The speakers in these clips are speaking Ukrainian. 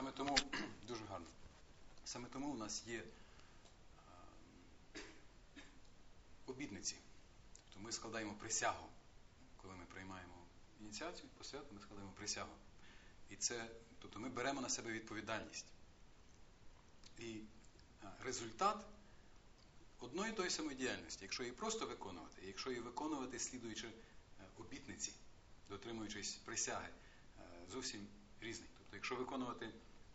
Саме тому дуже гарно. Саме тому у нас є обітниці. Тобто ми складаємо присягу, коли ми приймаємо ініціацію, посвяту, ми складаємо присягу. І це, тобто ми беремо на себе відповідальність. І результат одної тої самої діяльності, якщо її просто виконувати, якщо її виконувати, слідуючи е, обітниці, дотримуючись присяги, е, зовсім різний. Тобто, якщо виконувати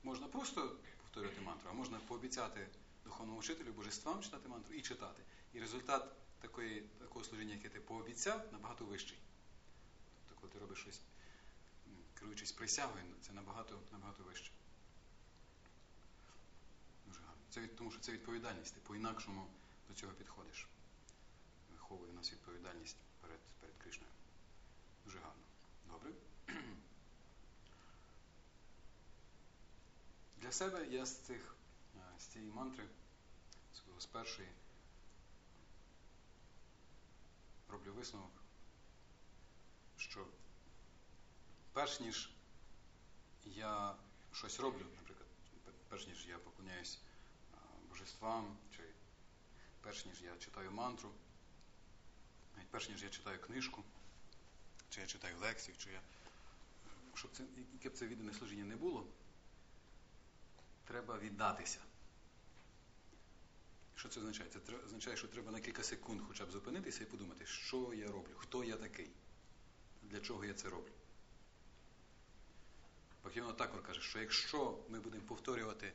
можна просто повторювати мантру, а можна пообіцяти духовному вчителю, божествам читати мантру і читати. І результат такої, такого служіння, яке ти пообіцяв, набагато вищий. Тобто, коли ти робиш щось, керуючись присягою, це набагато, набагато вище. Дуже гарно. Це від, тому що це відповідальність. Ти по-інакшому до цього підходиш. Виховує у нас відповідальність перед, перед Кришною. Дуже гарно. Добре. Для себе я з цих, з цієї мантри, з першої, роблю висновок, що перш ніж я щось роблю, наприклад, перш ніж я поклоняюсь божествам, чи перш ніж я читаю мантру, навіть перш ніж я читаю книжку, чи я читаю лекцію, чи я. Щоб це, яке б це віддане служіння не було, треба віддатися. Що це означає? Це означає, що треба на кілька секунд хоча б зупинитися і подумати, що я роблю, хто я такий, для чого я це роблю. Бхактивіно також каже, що якщо ми будемо повторювати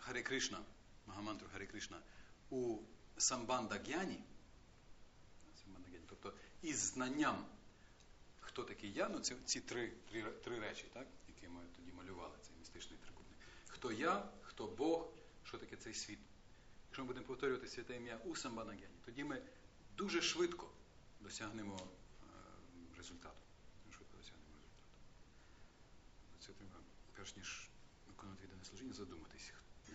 Гарі Кришна, Магамантру Гарі Кришна у самбанда гьяні, тобто із знанням, хто такий я, ну це ці три три, три речі, так, які ми тоді малювали, цей містичний трикутник. Хто я, хто Бог, що таке цей світ. Якщо ми будемо повторювати святе ім'я у самбанагяні, тоді ми дуже швидко досягнемо е, результату. Швидко досягнемо результату. Це треба, перш ніж виконувати віддане служіння, задуматись,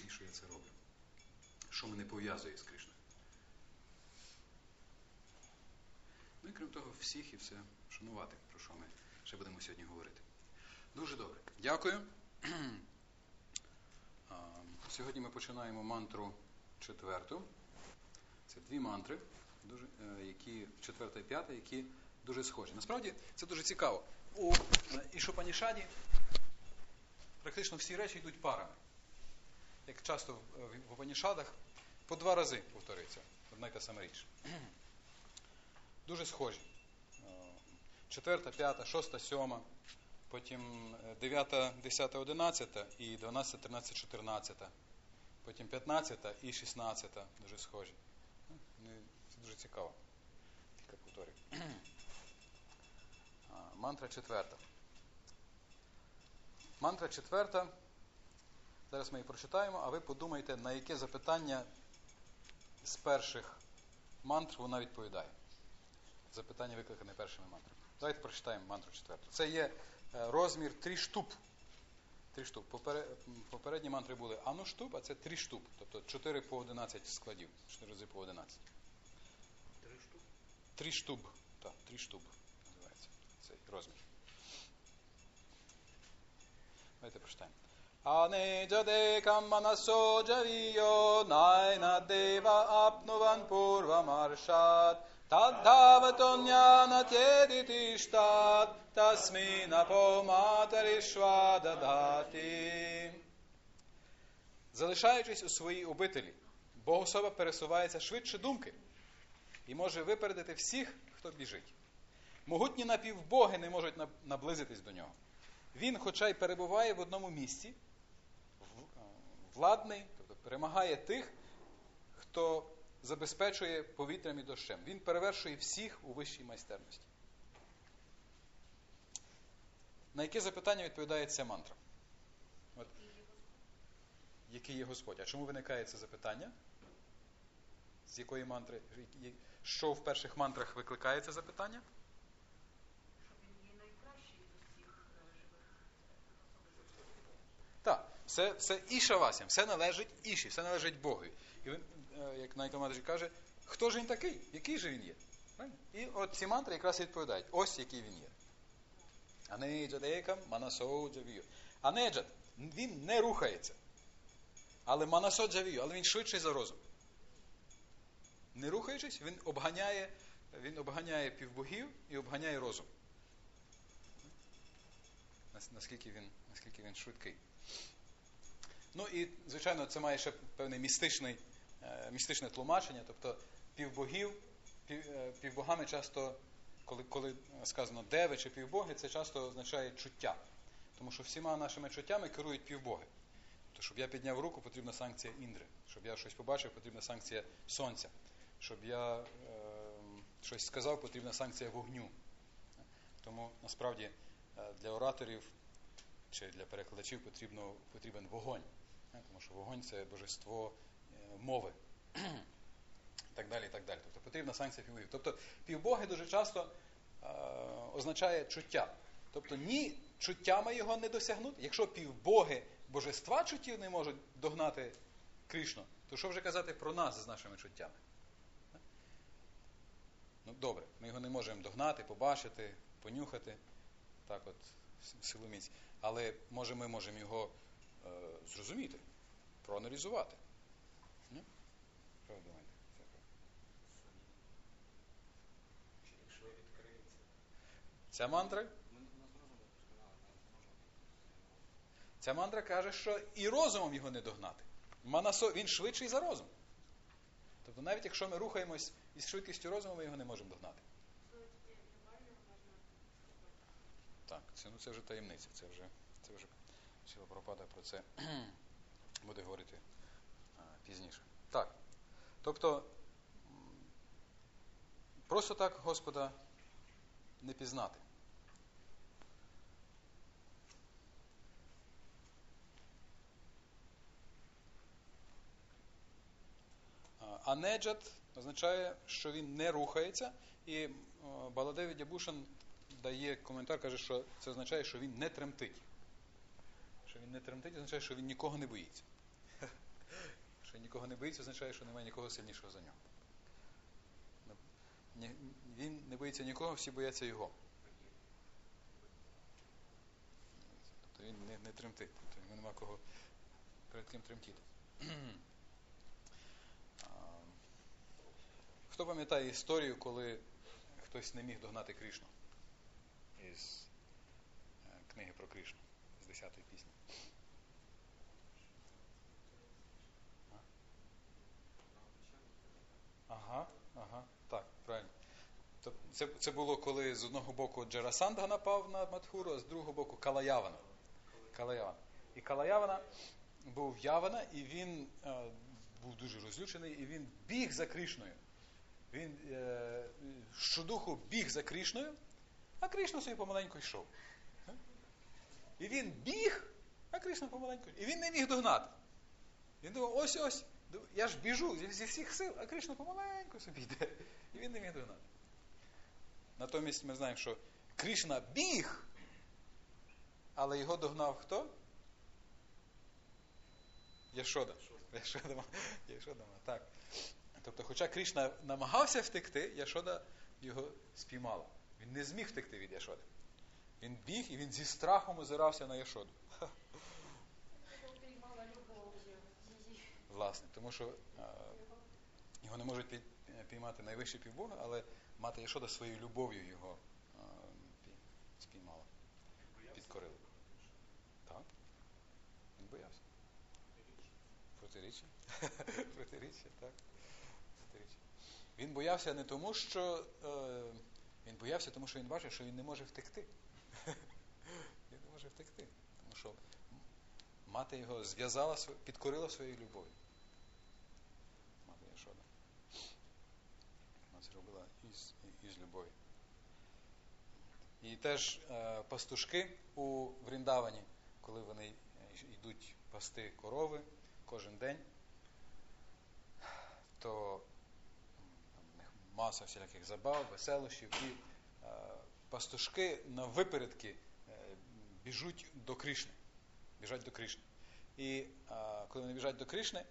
що я це роблю. Що мене пов'язує з Кришною. Ну і крім того, всіх і все шанувати, про що ми ще будемо сьогодні говорити. Дуже добре. Дякую. Сьогодні ми починаємо мантру четверту. Це дві мантри, дуже, які четверта і п'ята, які дуже схожі. Насправді це дуже цікаво. У Ішопанішаді практично всі речі йдуть парами. Як часто в Опанішадах, по два рази повторюється одна й та сама річ. Дуже схожі. Четверта, п'ята, шоста, сьома, потім дев'ята, десята, одинадцята і дванадцята, тринадцята, чотирнадцята. Потім 15 і 16 дуже схожі. Це дуже цікаво. Кілька повторів. Мантра четверта. Мантра четверта. Зараз ми її прочитаємо, а ви подумайте, на яке запитання з перших мантр вона відповідає. Запитання викликане першими мантрами. Давайте прочитаємо мантру четверту. Це є розмір тріштуп. Три штук. Попередні мантри були ануштуб, а це три штук. Тобто 4 по 11 складів. 4 рази по 11. Три штук? Три штуб. Так, три штуб називається цей розмір. Давайте прочитаємо. Анеджадекам манасо джавіо найна дева апнуван пурвам аршат Таддаватонянатєдитиштат тасміна поматарішвададати. Залишаючись у своїй обителі, Богособа пересувається швидше думки і може випередити всіх, хто біжить. Могутні напівбоги не можуть наблизитись до нього. Він, хоча й перебуває в одному місці, владний, тобто перемагає тих, хто забезпечує повітрям і дощем. Він перевершує всіх у вищій майстерності. На яке запитання відповідає ця мантра? От. Який є Господь? А чому виникає це запитання? З якої мантри? Що в перших мантрах викликає це запитання? Щоб він є найкращий з усіх живих Так, все, все Іша Васям, все належить Іші, все належить Богові. І він, як Найкомаджі каже, хто ж він такий? Який же він є? І от ці мантри якраз відповідають, ось який він є. Анеджат екам манасо джавію. Анеджат, він не рухається. Але манасо джавію, але він швидший за розум. Не рухаючись, він обганяє, він обганяє півбогів і обганяє розум. Наскільки він, наскільки він швидкий. Ну і, звичайно, це має ще певне містичний, е, містичне тлумачення, тобто півбогів, пів, е, півбогами часто, коли, коли сказано деви чи півбоги, це часто означає чуття. Тому що всіма нашими чуттями керують півбоги. Тобто, щоб я підняв руку, потрібна санкція Індри. Щоб я щось побачив, потрібна санкція сонця. Щоб я е, щось сказав, потрібна санкція вогню. Тому насправді е, для ораторів чи для перекладачів потрібно, потрібен вогонь. Е, Тому що вогонь це божество е, мови. І так далі, і так далі. Тобто потрібна санкція півбогів. Тобто півбоги дуже часто е, означає чуття. Тобто ні чуттями його не досягнути. Якщо півбоги божества чуттів не можуть догнати Кришну, то що вже казати про нас з нашими чуттями? Ну, добре, ми його не можемо догнати, побачити, понюхати, так от, силоміць. Але може ми можемо його е, зрозуміти, проаналізувати. Думаєте? Якщо відкриється. Ця мантра, ця мантра каже, що і розумом його не догнати. Манасо, він швидший за розум. Тобто навіть якщо ми рухаємось із швидкістю розуму, ми його не можемо догнати. Так, це, ну, це вже таємниця, це вже, це вже Сіла Пропада про це буде говорити а, пізніше. Так. Тобто, просто так Господа не пізнати. А, Анеджат означає, що він не рухається, і Баладеві Дябушин дає коментар, каже, що це означає, що він не тремтить. Що він не тремтить, означає, що він нікого не боїться. Що нікого не боїться, означає, що немає нікого сильнішого за нього. Він не боїться нікого, всі бояться його. Тобто він не, не тремтить, тобто йому нема кого перед ким тремтіти. Хто пам'ятає історію, коли хтось не міг догнати Кришну із е, книги про Кришну, з 10-ї пісні? А? Ага, ага, так, правильно. Це, це було, коли з одного боку Джарасандга напав на Мадхуру, а з другого боку Калаявана. Калаявана. І Калаявана був Явана, і він е, був дуже розлючений, і він біг за Кришною. Він е, щодуху біг за Кришною, а Кришна собі помаленьку йшов. І він біг, а Кришна помаленьку. І він не міг догнати. Він думав, ось ось, я ж біжу зі, зі всіх сил, а Кришна помаленьку собі йде. І він не міг догнати. Натомість ми знаємо, що Кришна біг, але його догнав хто? Яшода. Яшода, Яшода, так. Тобто, хоча Кришна намагався втекти, Яшода його спіймала. Він не зміг втекти від Яшоди. Він біг і він зі страхом озирався на Яшоду. Власне, тому що е, його не можуть піймати найвищий півбога, але мати Яшода своєю любов'ю його е, спіймала, підкорила. Так? Він боявся. Протиріччя? Протиріччя, так. Протиріччя. Він боявся не тому, що е, він боявся, тому що він бачив, що він не може втекти. він не може втекти. Тому що мати його зв'язала, підкорила своєю любов'ю. Мати Яшода. Це робила із, із любові. І теж е, пастушки у Вріндавані, коли вони е, йдуть пасти корови кожен день, то в них маса всіляких забав, веселощів, і е, пастушки на випередки біжуть до Кришни. Біжать до Кришни. І коли вони біжать до Кришни,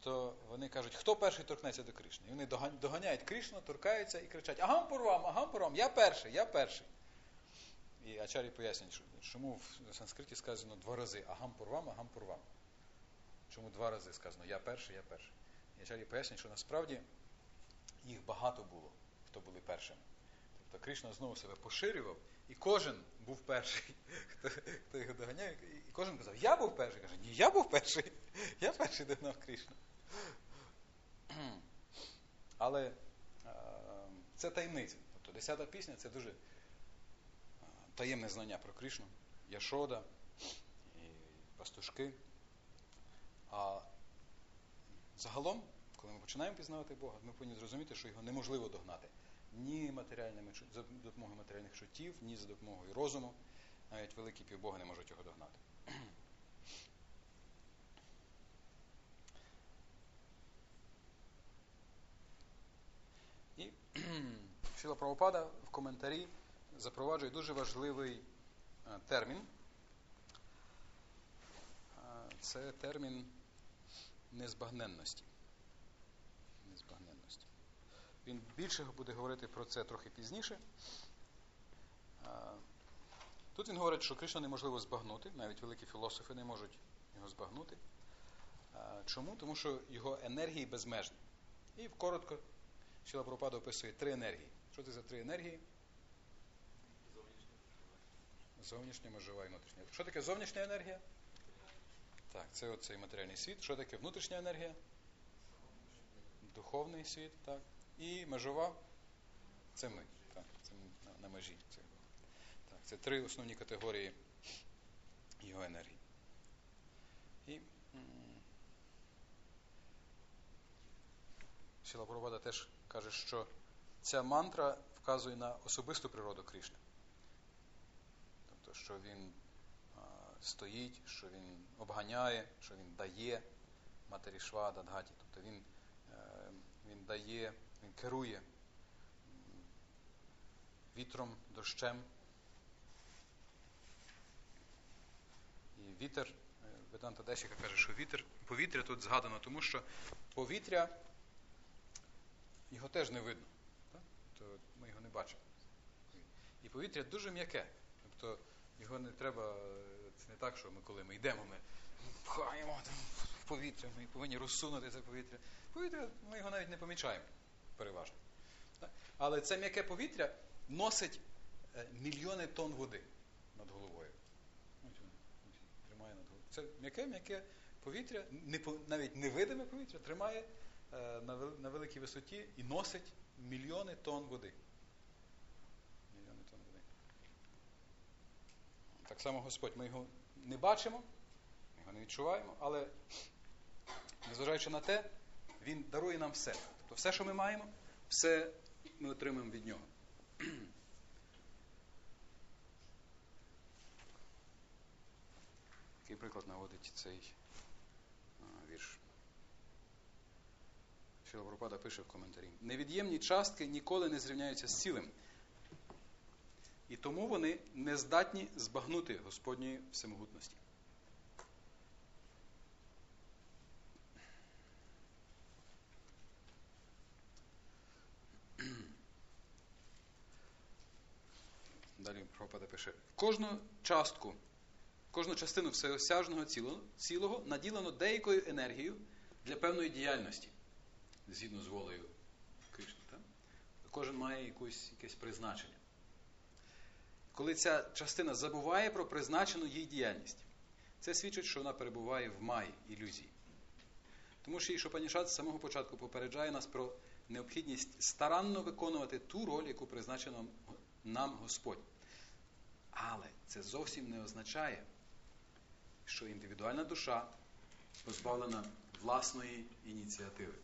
то вони кажуть, хто перший торкнеться до Кришни. І вони доганяють Кришну, торкаються і кричать: Агам порвам, агам я перший, я перший. І Ачарі пояснює, чому в санскриті сказано два рази агам пурвам, агам пурвам. Чому два рази сказано я перший, я перший. І Ачарі пояснює, що насправді їх багато було, хто були першими. Тобто Кришна знову себе поширював, і кожен був перший, хто, хто його доганяв, і і кожен казав, я був перший. Каже, ні, я був перший, я перший догнав Кришну. Але е, це таємниця. Тобто десята пісня це дуже е, таємне знання про Кришну, Яшода і пастушки. А загалом, коли ми починаємо пізнавати Бога, ми повинні зрозуміти, що його неможливо догнати ні матеріальними за допомогою матеріальних чуттів, ні за допомогою розуму. Навіть великі півбоги не можуть його догнати. І Шіла Правопада в коментарі запроваджує дуже важливий е, термін. Е, Це термін незбагненності. Незбагненності. Він більше буде говорити про це трохи пізніше. Е, Тут він говорить, що Кришна неможливо збагнути, навіть великі філософи не можуть його збагнути. Чому? Тому що його енергії безмежні. І коротко Шіла Пропада описує три енергії. Що це за три енергії? Зовнішня, межова і внутрішня. Що таке зовнішня енергія? Так, це оцей матеріальний світ. Що таке внутрішня енергія? Духовний світ, так. І межова це ми. Так, це ми на, межі. Так, це три основні категорії його енергії. І Шіла Прабхупада теж каже, що ця мантра вказує на особисту природу Кришни. Тобто, що він стоїть, що він обганяє, що він дає матері Шва, Дадгаті. Тобто він, е, він дає, він керує вітром, дощем. І вітер, е, Веданта Дешіка каже, що вітер, повітря тут згадано, тому що повітря його теж не видно. Так? То ми його не бачимо. І повітря дуже м'яке. Тобто його не треба, це не так, що ми, коли ми йдемо, ми пхаємо в повітря, ми повинні розсунути це повітря. Повітря ми його навіть не помічаємо переважно. Так? Але це м'яке повітря носить е, мільйони тонн води над головою. Це м'яке-м'яке повітря, навіть невидиме повітря, тримає на, великій висоті і носить мільйони тонн води. Мільйони тонн води. Так само Господь, ми його не бачимо, ми його не відчуваємо, але незважаючи на те, Він дарує нам все. Тобто все, що ми маємо, все ми отримаємо від нього. Такий приклад наводить цей а, вірш. Шіла Прабхупада пише в коментарі. Невід'ємні частки ніколи не зрівняються з цілим. І тому вони не здатні збагнути Господньої всемогутності. Далі Прабхупада пише: кожну частку, кожну частину всеосяжного цілого, цілого наділено деякою енергією для певної діяльності, згідно з волею Кришни. Так? Кожен має якусь, якесь призначення. Коли ця частина забуває про призначену їй діяльність, це свідчить, що вона перебуває в маї ілюзії. Тому що Ішопанішат з самого початку попереджає нас про необхідність старанно виконувати ту роль, яку призначив нам, нам Господь. Але це зовсім не означає, що індивідуальна душа позбавлена власної ініціативи.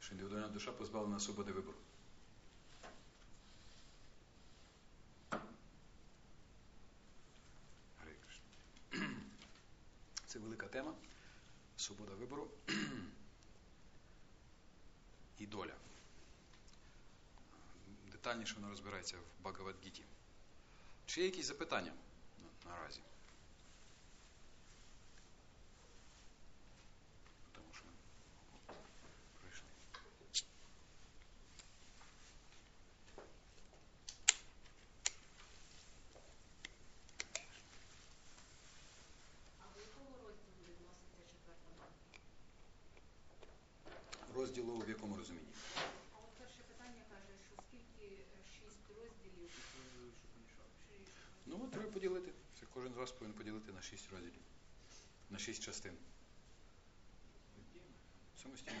Що індивідуальна душа позбавлена свободи вибору. Це велика тема. Свобода вибору і доля. Детальніше вона розбирається в Багавадгіті. Чи є якісь запитання наразі? Тому що ми пройшли. розумінні. А от перше питання каже, що скільки е, шість розділів Ші- Ну, от треба поділити. Це кожен з вас повинен поділити на шість розділів, на шість частин. Самостійно.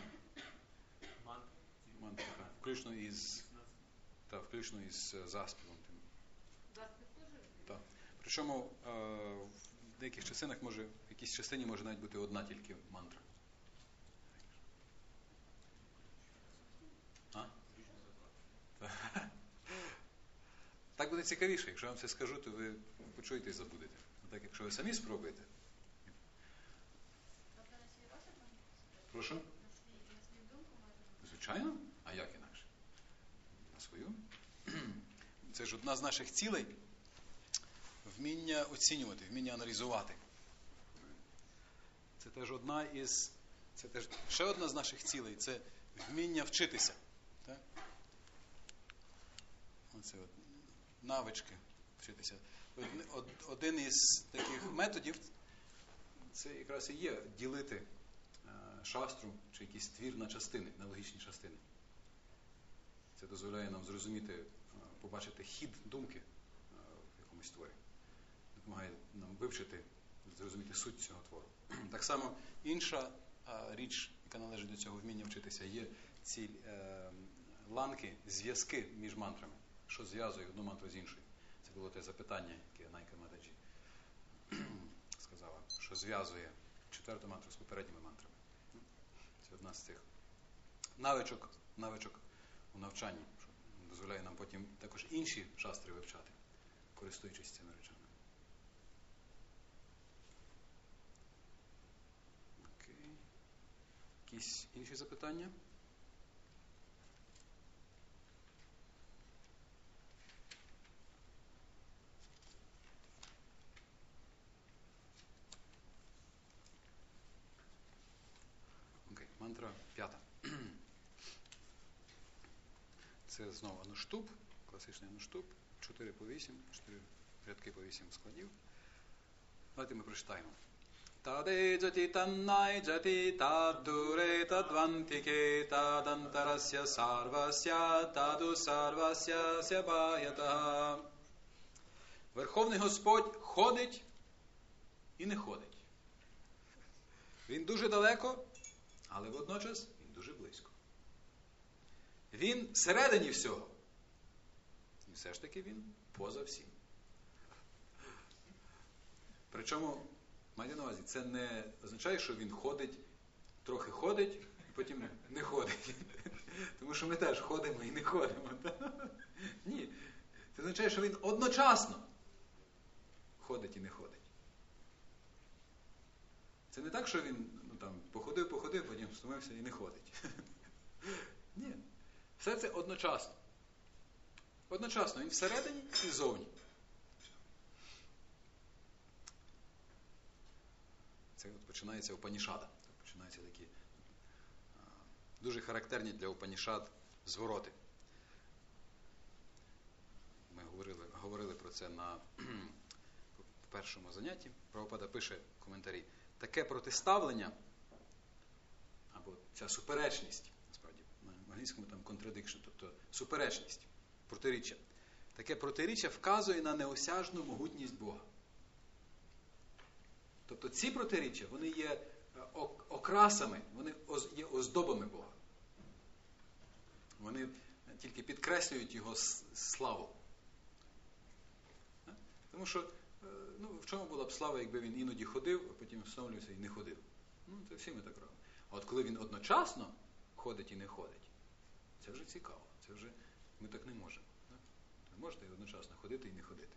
Мантра, так. Включно із, та, включно із е, заспівом. тим. Так. Причому е, в деяких частинах може, в якійсь частині може навіть бути одна тільки мантра. А? Так буде цікавіше. Якщо я вам це скажу, то ви почуєте і забудете. А так, якщо ви самі спробуєте. Прошу? Звичайно, а як інакше? На свою. Це ж одна з наших цілей вміння оцінювати, вміння аналізувати. Це теж одна із. Це теж ще одна з наших цілей це вміння вчитися. Так? Оце от, навички вчитися. Од- од- Один із таких методів це якраз і є ділити е, шастру чи якийсь твір на частини, на логічні частини. Це дозволяє нам зрозуміти, е, побачити хід думки е, в якомусь творі. Допомагає нам вивчити, зрозуміти суть цього твору. Так само інша річ, яка належить до цього вміння вчитися, є ці ланки, зв'язки між мантрами, що зв'язує одну мантру з іншою. Це було те запитання, яке Найка Мададжі сказала, що зв'язує четверту мантру з попередніми мантрами. Це одна з цих навичок, навичок у навчанні, що дозволяє нам потім також інші шастри вивчати, користуючись цими речами. Окей. Якісь інші запитання? Мантра п'ята. Це знову ануштуб, класичний ануштуб, 4 по 8, 4 рядки по 8 складів. Давайте ми прочитаємо. Таде джати таннай джати таддуре тадвантике тадантарасya сарвася таду сарвася сябаята. Верховний Господь ходить і не ходить. Він дуже далеко, але водночас він дуже близько. Він всередині всього. І все ж таки він поза всім. Причому, майте на увазі, це не означає, що він ходить, трохи ходить, і потім не ходить. Тому що ми теж ходимо і не ходимо. Ні. Це означає, що він одночасно ходить і не ходить. Це не так, що він там, походив, походив, потім встомився і не ходить. Ні. Все це одночасно. Одночасно він всередині і зовні. Це от починається Упанішада. Починаються такі дуже характерні для Упанішад звороти. Ми говорили, говорили про це на першому занятті. Правопада пише в коментарі. Таке протиставлення, або ця суперечність, насправді, на англійському там contradiction, тобто суперечність, протиріччя. Таке протиріччя вказує на неосяжну могутність Бога. Тобто ці протиріччя, вони є е, окрасами, вони є оздобами Бога. Вони тільки підкреслюють його славу. Е? Тому що е, ну, в чому була б слава, якби він іноді ходив, а потім встановлювався і не ходив? Ну, це всі ми так робимо. А от коли він одночасно ходить і не ходить, це вже цікаво. Це вже ми так не можемо. Ви можете одночасно ходити і не ходити.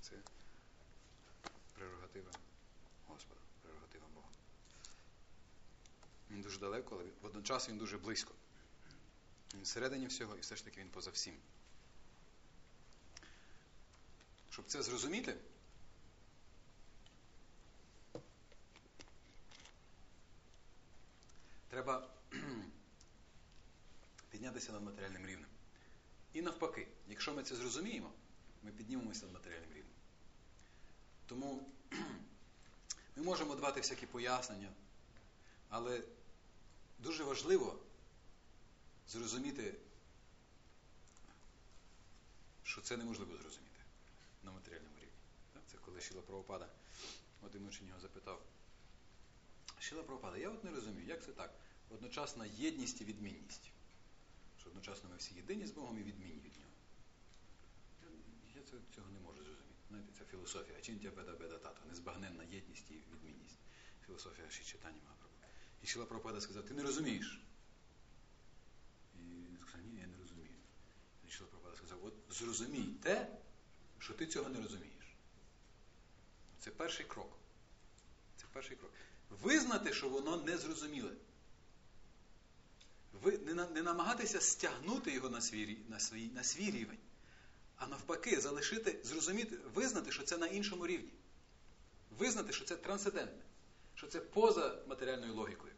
Це прерогатива Господа, прерогатива Бога. Він дуже далеко, але водночас він дуже близько. Він всередині всього і все ж таки він поза всім. Щоб це зрозуміти, треба піднятися над матеріальним рівнем. І навпаки, якщо ми це зрозуміємо, ми піднімемося над матеріальним рівнем. Тому ми можемо давати всякі пояснення, Але дуже важливо зрозуміти, що це неможливо зрозуміти на матеріальному рівні. Це коли Шіла Правопада один учень його запитав. Шіла Правопада, я от не розумію, як це так? Одночасна єдність і відмінність. Що одночасно ми всі єдині з Богом і відмінні від нього. Я цього не можу зрозуміти. Знаєте, це філософія. Чинтя беда беда тата. Незбагненна єдність і відмінність. Філософія ще читання Магапрабу. І Шіла Прабхупада сказав, ти не розумієш. І він сказав, ні, я не розумію. І Шіла Прабхупада сказав, от зрозумій те, що ти цього не розумієш. Це перший крок. Це перший крок. Визнати, що воно не зрозуміле. Ви не, не намагатися стягнути його на свій, на, свій, на свій рівень, а навпаки, залишити, зрозуміти, визнати, що це на іншому рівні. Визнати, що це трансцендентне, що це поза матеріальною логікою.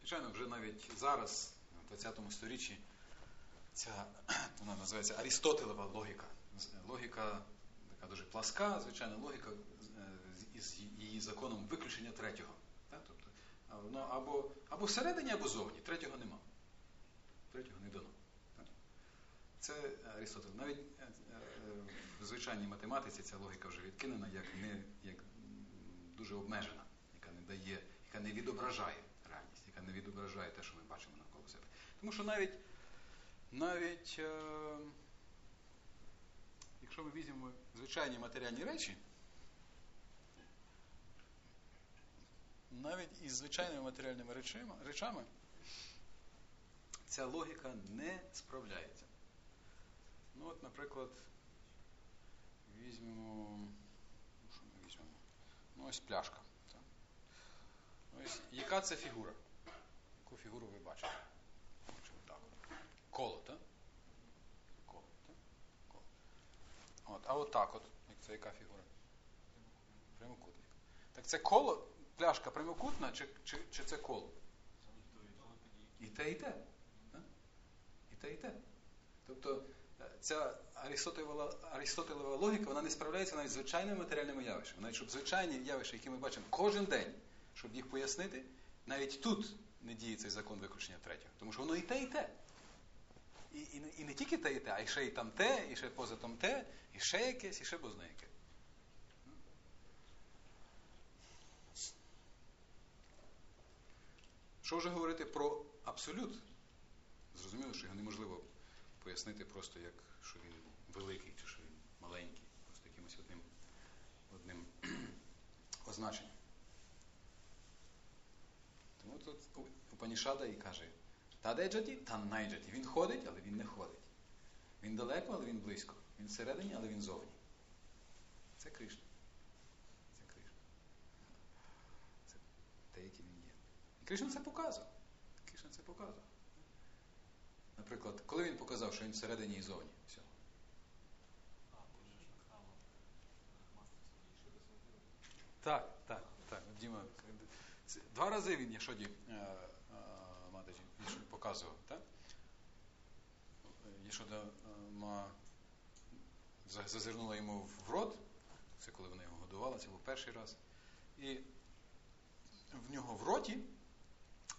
Звичайно, вже навіть зараз, в 20 сторіччі, ця вона називається Арістотелева логіка. Логіка така дуже пласка, звичайно, логіка із її законом виключення третього. Так? Тобто, воно або, або всередині, або зовні. Третього нема. Третього не дано. Так? Це Арістотель. Навіть е, е, в звичайній математиці ця логіка вже відкинена як, не, як дуже обмежена, яка не дає, яка не відображає реальність, яка не відображає те, що ми бачимо навколо себе. Тому що навіть, навіть е, якщо ми візьмемо звичайні матеріальні речі, навіть із звичайними матеріальними речами, ця логіка не справляється. Ну от, наприклад, візьмемо. ну, Що ми візьмемо? Ну, ось пляшка. Так. Ось, яка це фігура? Яку фігуру ви бачите? От? Коло, так? Коло, так? Коло. От, а отак от, як це яка фігура? Прямокутник. Так це коло, пляшка прямокутна, чи, чи, чи це коло? І те, і те. І те, і те. Тобто е, ця Арістотелева логіка вона не справляється навіть з звичайними матеріальними явищами. Навіть щоб звичайні явища, які ми бачимо кожен день, щоб їх пояснити, навіть тут не діє цей закон виключення третього. Тому що воно і те, і те. І, і, і не тільки те, і те, а й ще і там те, і ще поза там те, і ще якесь, і ще бозна яке. Що вже говорити про абсолют? Зрозуміло, що його неможливо пояснити просто як, що він великий чи що він маленький, просто якимось одним, одним означенням. Тому тут Упанішада і каже, та де джаті, Тадеджаті, таннайджаті. Він ходить, але він не ходить. Він далеко, але він близько. Він всередині, але він зовні. Це Кришна. Це Кришна. Це те, який він є. І Кришна це показував. Кришна це показував. Наприклад, коли він показав, що він всередині і зовні всього. Так, так, так. Діма, два рази він Яшоді е, е, Матаджі показував, так? Яшода е, ма зазирнула йому в рот, це коли вона його годувала, це був перший раз. І в нього в роті,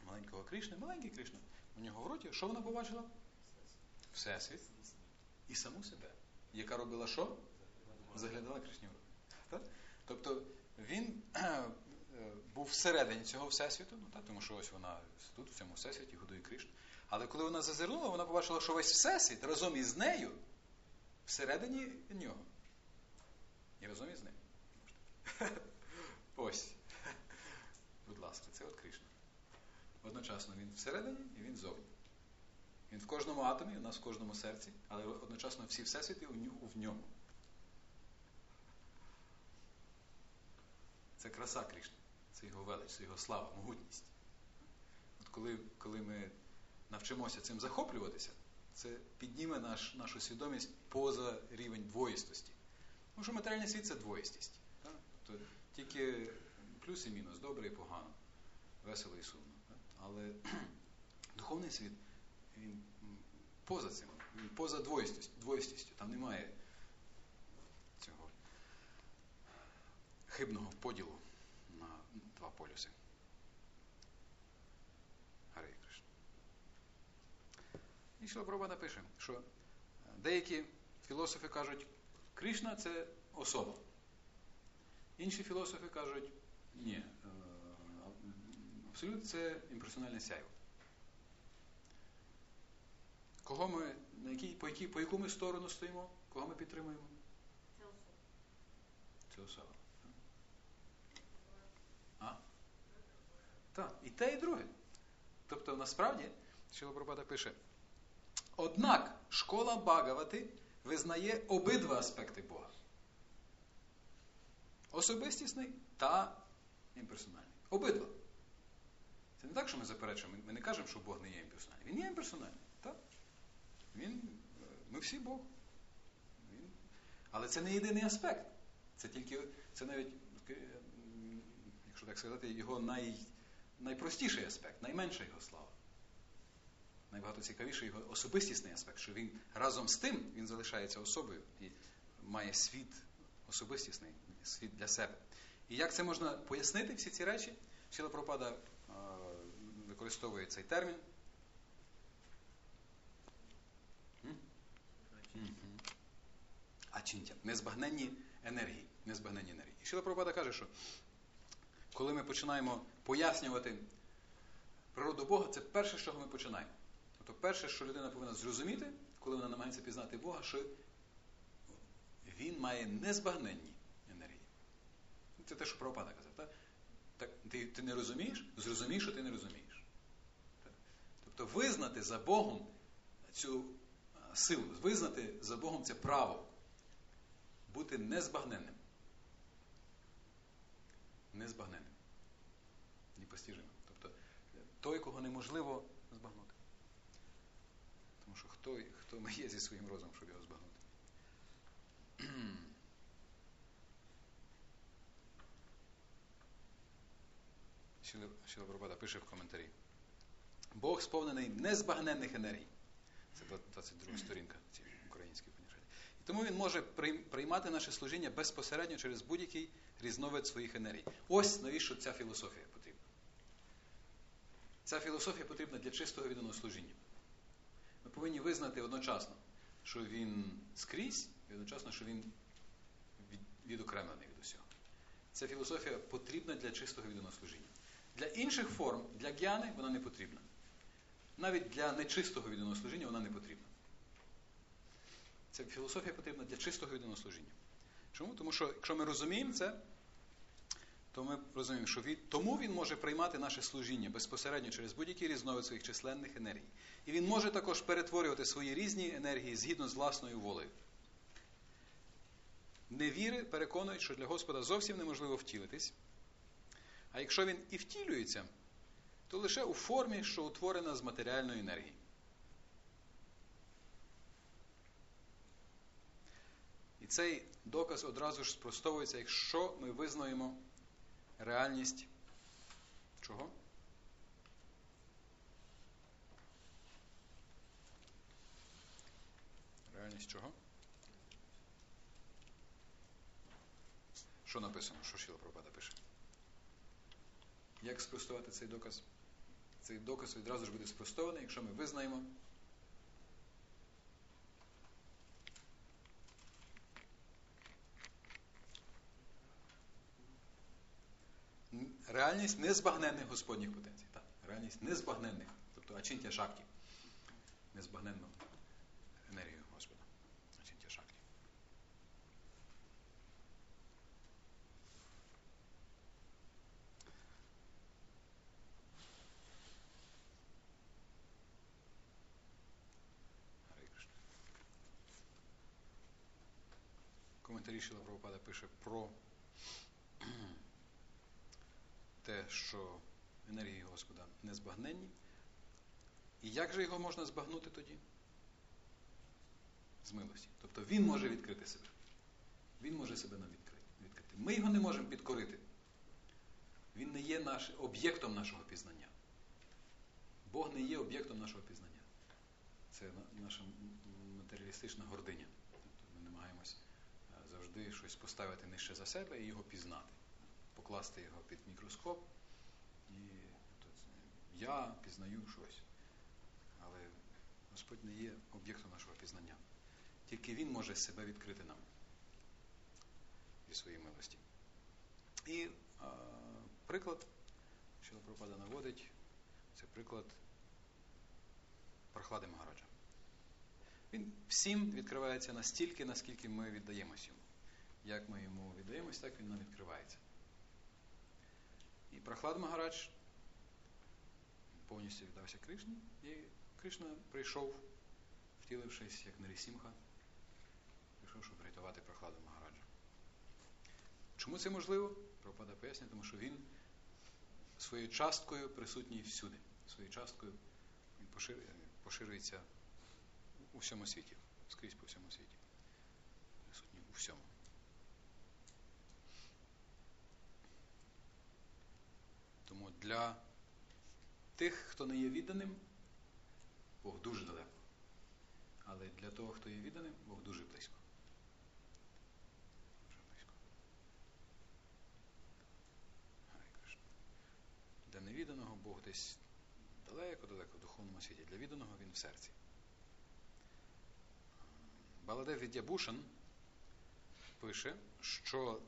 маленького Кришни, маленький Кришна, у нього в роті, що вона побачила? Всесвіт і саму себе, яка робила що? Заглядала Кришні в рот. Так? Тобто він був всередині цього всесвіту, ну, так, тому що ось вона тут, в цьому всесвіті, годує Кришну. Але коли вона зазирнула, вона побачила, що весь всесвіт разом із нею всередині нього. І разом із ним. Ось. Будь ласка, це от Кришна. Одночасно він всередині і він зовні. Він в кожному атомі, у нас в кожному серці, але одночасно всі всесвіти в ньому. Це краса Кришни, це його велич, це його слава, могутність. От коли, коли ми навчимося цим захоплюватися, це підніме наш, нашу свідомість поза рівень двоїстості. Тому що матеріальний світ це двоїстість. Тобто тільки плюс і мінус, добре і погано, весело і сумно. Але духовний світ, він поза цим, він поза двоїстістю, двоїстістю. Там немає цього хибного поділу на два полюси. Гарі Кришна. І Шіла Прабхупада пише, що деякі філософи кажуть, Кришна це особа. Інші філософи кажуть, ні, е, абсолют це імперсональне сяйво. Кого ми, на якій, по, якій, по яку ми сторону стоїмо? Кого ми підтримуємо? Це особа. Це особа. А? Так, і те, і друге. Тобто, насправді, Шила Пропада пише, однак школа Багавати визнає обидва аспекти Бога. Особистісний та імперсональний. Обидва. Це не так, що ми заперечуємо. Ми не кажемо, що Бог не є імперсональний. Він є імперсональний. Так? Він, е, ми всі Бог. Він, але це не єдиний аспект. Це тільки, це навіть, якщо так сказати, його най, найпростіший аспект, найменша його слава. Найбагато цікавіший його особистісний аспект, що він разом з тим він залишається особою і має світ особистісний, світ для себе. І як це можна пояснити, всі ці речі? Шіла Пропада використовує цей термін. Ачінтя. Незбагненні енергії. Незбагненні енергії. І Шіла Прабхупада каже, що коли ми починаємо пояснювати природу Бога, це перше, з чого ми починаємо. Тобто перше, що людина повинна зрозуміти, коли вона намагається пізнати Бога, що він має незбагненні енергії. Це те, що Прабхупада казав. Так? Так, ти, ти не розумієш? Зрозумій, що ти не розумієш. Тобто визнати за Богом цю силу, визнати за Богом це право бути незбагненним. Незбагненним. Непостіжимим. Тобто той, кого неможливо збагнути. Тому що хто, хто ми є зі своїм розумом, щоб його збагнути. Шіла Прабхупада пише в коментарі. Бог сповнений незбагненних енергій. Це 22 сторінка цієї української панішаті. І тому він може приймати наше служіння безпосередньо через будь-який різновид своїх енергій. Ось навіщо ця філософія потрібна. Ця філософія потрібна для чистого відданого служіння. Ми повинні визнати одночасно, що він скрізь, і одночасно, що він відокремлений від усього. Ця філософія потрібна для чистого відданого служіння. Для інших форм, для г'яни вона не потрібна. Навіть для нечистого відданого служіння вона не потрібна. Ця філософія потрібна для чистого відданого служіння. Чому? Тому що якщо ми розуміємо це, то ми розуміємо, що він, тому він може приймати наше служіння безпосередньо через будь-який різновид своїх численних енергій. І він може також перетворювати свої різні енергії згідно з власною волею. Невіри переконують, що для Господа зовсім неможливо втілитись. А якщо він і втілюється, то лише у формі, що утворена з матеріальної енергії. І цей доказ одразу ж спростовується, якщо ми визнаємо реальність чого? Реальність чого? Що написано? Що Шіла Пропада пише? Як спростувати цей доказ? Цей доказ відразу ж буде спростований, якщо ми визнаємо. Реальність незбагненних Господніх потенцій. Так, реальність незбагненних, тобто ачинтя шакті. Незбагненну енергію Господа. Ачинтя шакті. Гарі Кришна. Коментарі Шіла Прабхупада пише про те, що енергії Господа незбагненні. І як же його можна збагнути тоді? З милості. Тобто він може відкрити себе. Він може себе нам відкрити. Ми його не можемо підкорити. Він не є наш, об'єктом нашого пізнання. Бог не є об'єктом нашого пізнання. Це наша матеріалістична гординя. Завжди щось поставити нижче за себе і його пізнати. покласти його під мікроскоп, і я пізнаю щось. Але Господь не є об'єктом нашого пізнання. Тільки Він може себе відкрити нам зі своєї милості. І а, приклад, що Пропада наводить, це приклад прохлади Магараджа. Він всім відкривається настільки, наскільки ми віддаємось йому. Як ми йому віддаємось, так він нам відкривається. І Прохлад Магарадж повністю віддався Кришні, і Кришна прийшов, втілившись як Нарісімха, прийшов, щоб врятувати Прохладу Магараджа. Чому це можливо? Пропада пояснює, тому що він своєю часткою присутній всюди. Своєю часткою він поширюється у всьому світі, скрізь по всьому світі. Присутній у всьому. Тому для тих, хто не є відданим, Бог дуже далеко. Але для того, хто є відданим, Бог дуже близько. Дуже близько. Для невіданого Бог десь далеко-далеко в духовному світі. Для відданого він в серці. Баладев Відябушин пише, що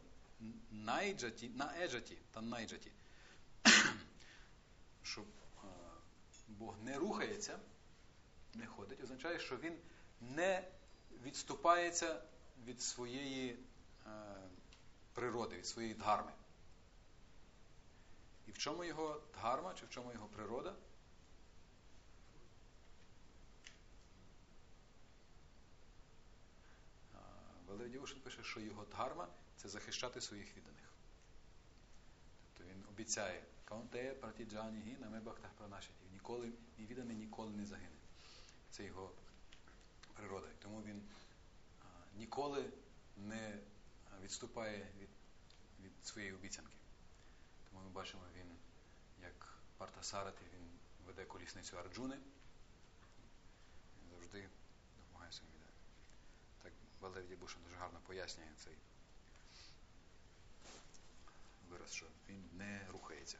найджаті, на еджаті та найджаті, що Бог не рухається, не ходить, означає, що він не відступається від своєї е, природи, від своєї дгарми. І в чому його дгарма, чи в чому його природа? Валерій Дівушин пише, що його дгарма це захищати своїх відданих. Тобто він обіцяє Каунте пратіджані гі на мебахтах пранашаті. Ніколи, мій відданий ніколи не загине. Це його природа. Тому він ніколи не відступає від, від своєї обіцянки. Тому ми бачимо, він, як Парта Сараті, він веде колісницю Арджуни. Він завжди допомагає своїм відданим. Так Валерій Дібушин дуже гарно пояснює цей вираз, що він не рухається.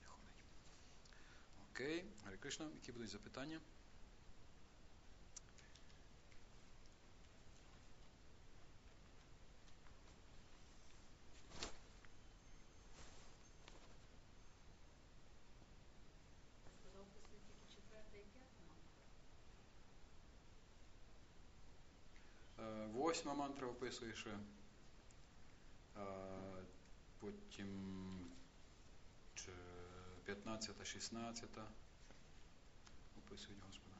Не ходить. Окей, Гарі Кришна, які будуть запитання? Е, Восьма мантра описує ще. Е, Потім 15, 16 описують Господа.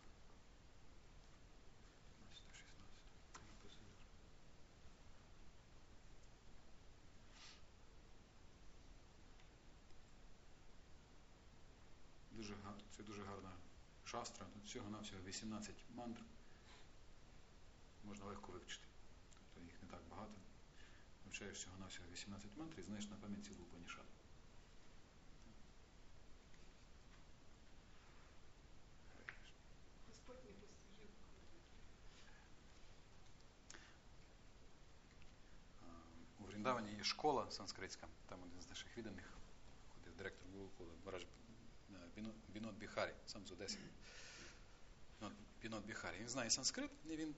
15, 16 описують Дуже це дуже гарна шастра. Тут всього навсього 18 мантр. Можна легко вивчити. Тобто їх не так багато. Вивчаєш всього навсього 18 мантр і знаєш на пам'ять цілу Панішаду. Господь не постижив. У Вріндавані школа санскритська, там один з наших відданих, ходив директор Гурукула, Бараж Бінот Біхарі, сам з Одеси. Бінот- Бінот Біхарі. Він знає санскрит, і він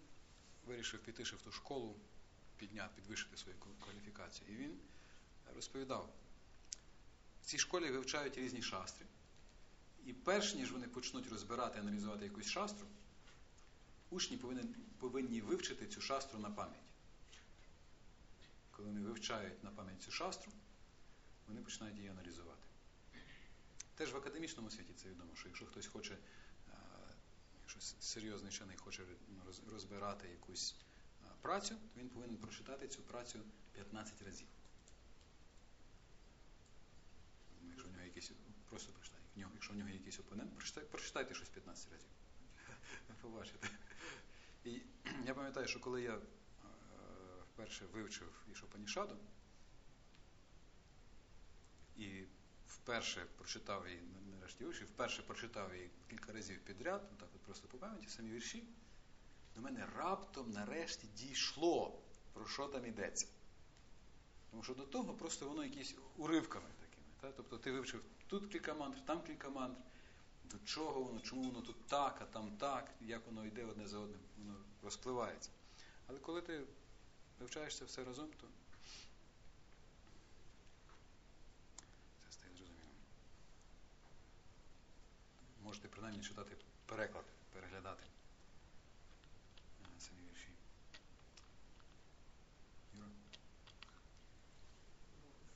вирішив піти в ту школу, підняти, підвищити свою кваліфікацію. І він розповідав, в цій школі вивчають різні шастри. І перш ніж вони почнуть розбирати, аналізувати якусь шастру, учні повинні, повинні вивчити цю шастру на пам'ять коли вони вивчають на пам'ять цю шастру, вони починають її аналізувати. Теж в академічному світі це відомо, що якщо хтось хоче, е, якщо серйозний вчений хоче розбирати якусь е, працю, то він повинен прочитати цю працю 15 разів. Якщо в нього якийсь, просто прочитай. В нього- Якщо в нього якийсь опонент, прочитай, прочитайте щось 15 разів. Побачите. І я пам'ятаю, що коли я вперше вивчив Ішопанішаду і вперше прочитав її, нарешті вивчив, вперше прочитав її кілька разів підряд, так от просто по пам'яті, самі вірші, до мене раптом нарешті дійшло, про що там йдеться. Тому що до того просто воно якісь уривками такими. Та? Тобто ти вивчив тут кілька мантр, там кілька мантр. До чого воно, чому воно тут так, а там так, як воно йде одне за одним, воно розпливається. Але коли ти вивчаєш це все разом, то це стає зрозумілим. Можете принаймні читати переклад, переглядати е, самі вірші. Юра? Ну,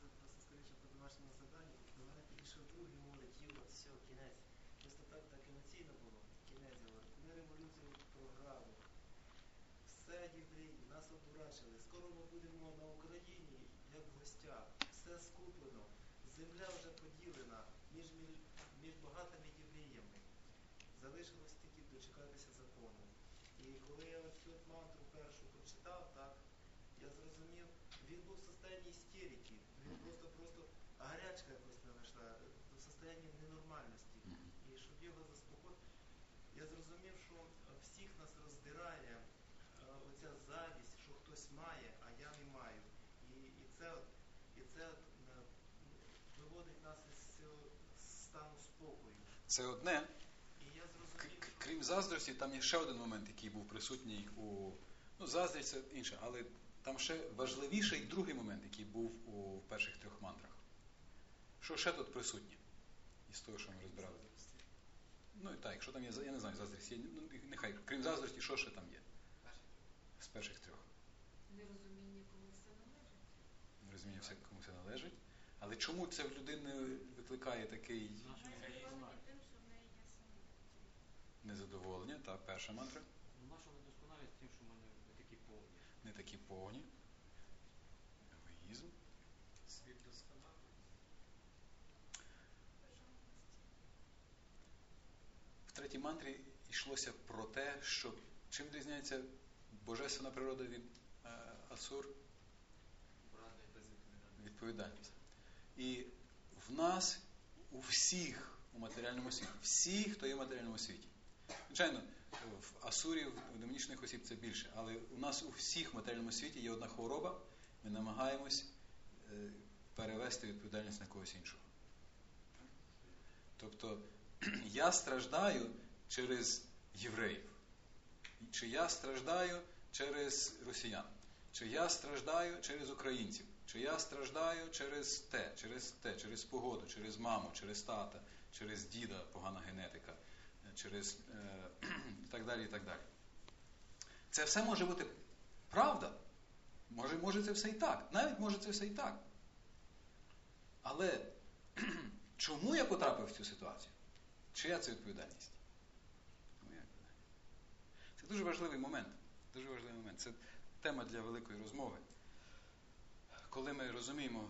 це просто скоріше по домашньому заданню. До мене підійшов друг говорить, Юра, все, кінець. Просто так, так емоційно було. Кінець говорить. Ми революцію програли. Все, євреї, нас одурачили. Скоро ми будемо на Україні, як в гостях. Все скуплено. Земля вже поділена між, між, багатими євреями. Залишилось тільки дочекатися закону. І коли я цю мантру першу прочитав, так, я зрозумів, він був в состоянні істерики. Він просто просто гарячка якось не знайшла, в состоянні ненормальності. І щоб його заспокоїти, я зрозумів, що всіх нас роздирає оця завість, що хтось має, а я не маю. І, і це, от- і це от, е, виводить нас із цього стану спокою. Це одне. І я зрозумів, що Крім заздрості, там є ще один момент, який був присутній у. Ну, заздрість це інше, але там ще важливіший другий момент, який був у перших трьох мантрах. Що ще тут присутнє? Із того, що ми розбирали. Ну і так, якщо там є, я не знаю, заздрість є, ну, нехай, крім заздрості, що ще там є? З перших трьох. Нерозуміння, кому все належить. Не розумію, все, кому це належить. Але чому це в людини викликає такий незадоволення? Та перша мантра Ну, наша недосконалість тим, що в мене не такі повні. не такі повні. Егоїзм. Світ досконалий. В третій мантрі йшлося про те, що чим відрізняється божественна природа від е, Асур відповідальність. І в нас у всіх у матеріальному світі, всі, хто є в матеріальному світі. Звичайно, в Асурів, у демонічних осіб це більше, але у нас у всіх в матеріальному світі є одна хвороба, ми намагаємось е, перевести відповідальність на когось іншого. Тобто я страждаю через євреїв, чи я страждаю через росіян, чи я страждаю через українців, чи я страждаю через те, через те, через погоду, через маму, через тата, через діда, погана генетика, через е, так далі, і так далі. Це все може бути правда. Може, може це все і так. Навіть може це все і так. Але чому я потрапив в цю ситуацію? Чия це відповідальність? Дуже важливий момент. Дуже важливий момент. Це тема для великої розмови. Коли ми розуміємо,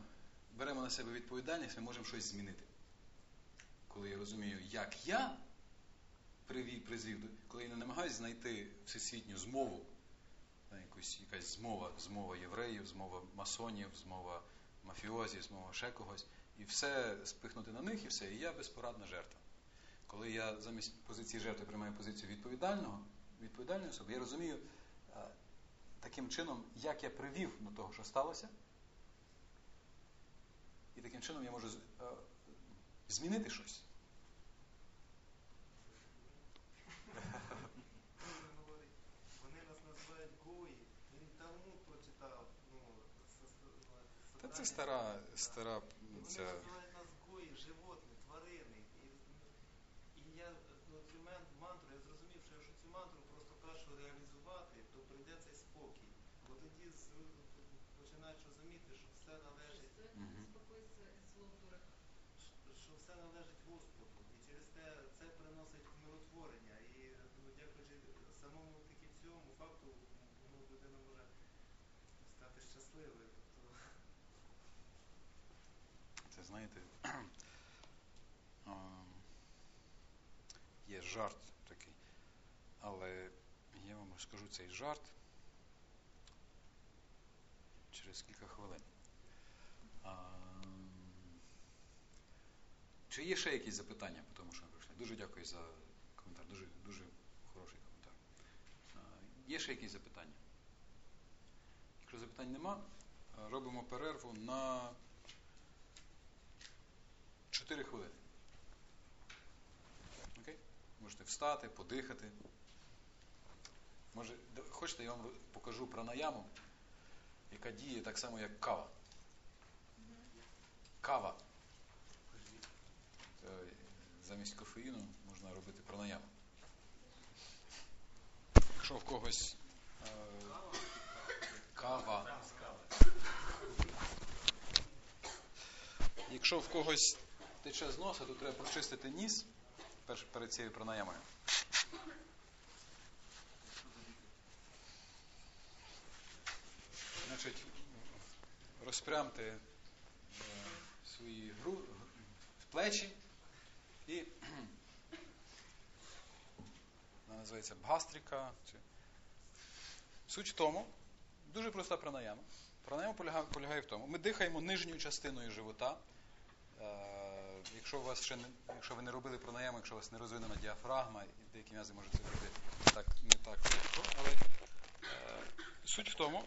беремо на себе відповідальність, ми можемо щось змінити. Коли я розумію, як я привів, призвів, коли я не намагаюся знайти всесвітню змову, якусь, якась змова, змова євреїв, змова масонів, змова мафіозів, змова ще когось, і все спихнути на них, і все, і я безпорадна жертва. Коли я замість позиції жертви приймаю позицію відповідального, відповідальної особи, я розумію е, таким чином, як я привів до того, що сталося, і таким чином я можу е, змінити щось. Вони нас називають гої. Він Талмуд прочитав. Ну, Та це стара, стара ця. називають нас гої, животні, тварини. І, і я ну, цю мен- мантру, я зрозумів, що якщо цю мантру просто першу реалізувати, то прийде цей спокій. Бо тоді з- починаєш розуміти, що все належить, що все належить Господу. І через те це приносить миротворення. І ну, дякуючи самому таки цьому факту, ну, людина може стати щасливою. Тобто, Це знаєте, ем, є жарт такий. Але я вам розкажу цей жарт через кілька хвилин. Ем, Чи є ще якісь запитання по тому, що ми пройшли? Дуже дякую за коментар. Дуже, дуже хороший коментар. Е, Є ще якісь запитання? Якщо запитань нема, робимо перерву на 4 хвилини. Окей? Можете встати, подихати. Може, хочете, я вам покажу пранаяму, яка діє так само, як кава. Кава. Замість кофеїну можна робити пранаяму. Якщо в когось е, кава. Якщо в когось тече з носа, то треба прочистити ніс перед цією пранаямою. Розпрямте е, свої гру, плечі і вона називається бгастріка. Суть в тому, дуже проста пранаяма. Пранаяма полягає, полягає в тому. Ми дихаємо нижньою частиною живота. Е, якщо, у вас ще не, якщо ви не робили пранаяму, якщо у вас не розвинена діафрагма, і деякі м'язи можуть це робити так, не так легко, але е, суть в тому,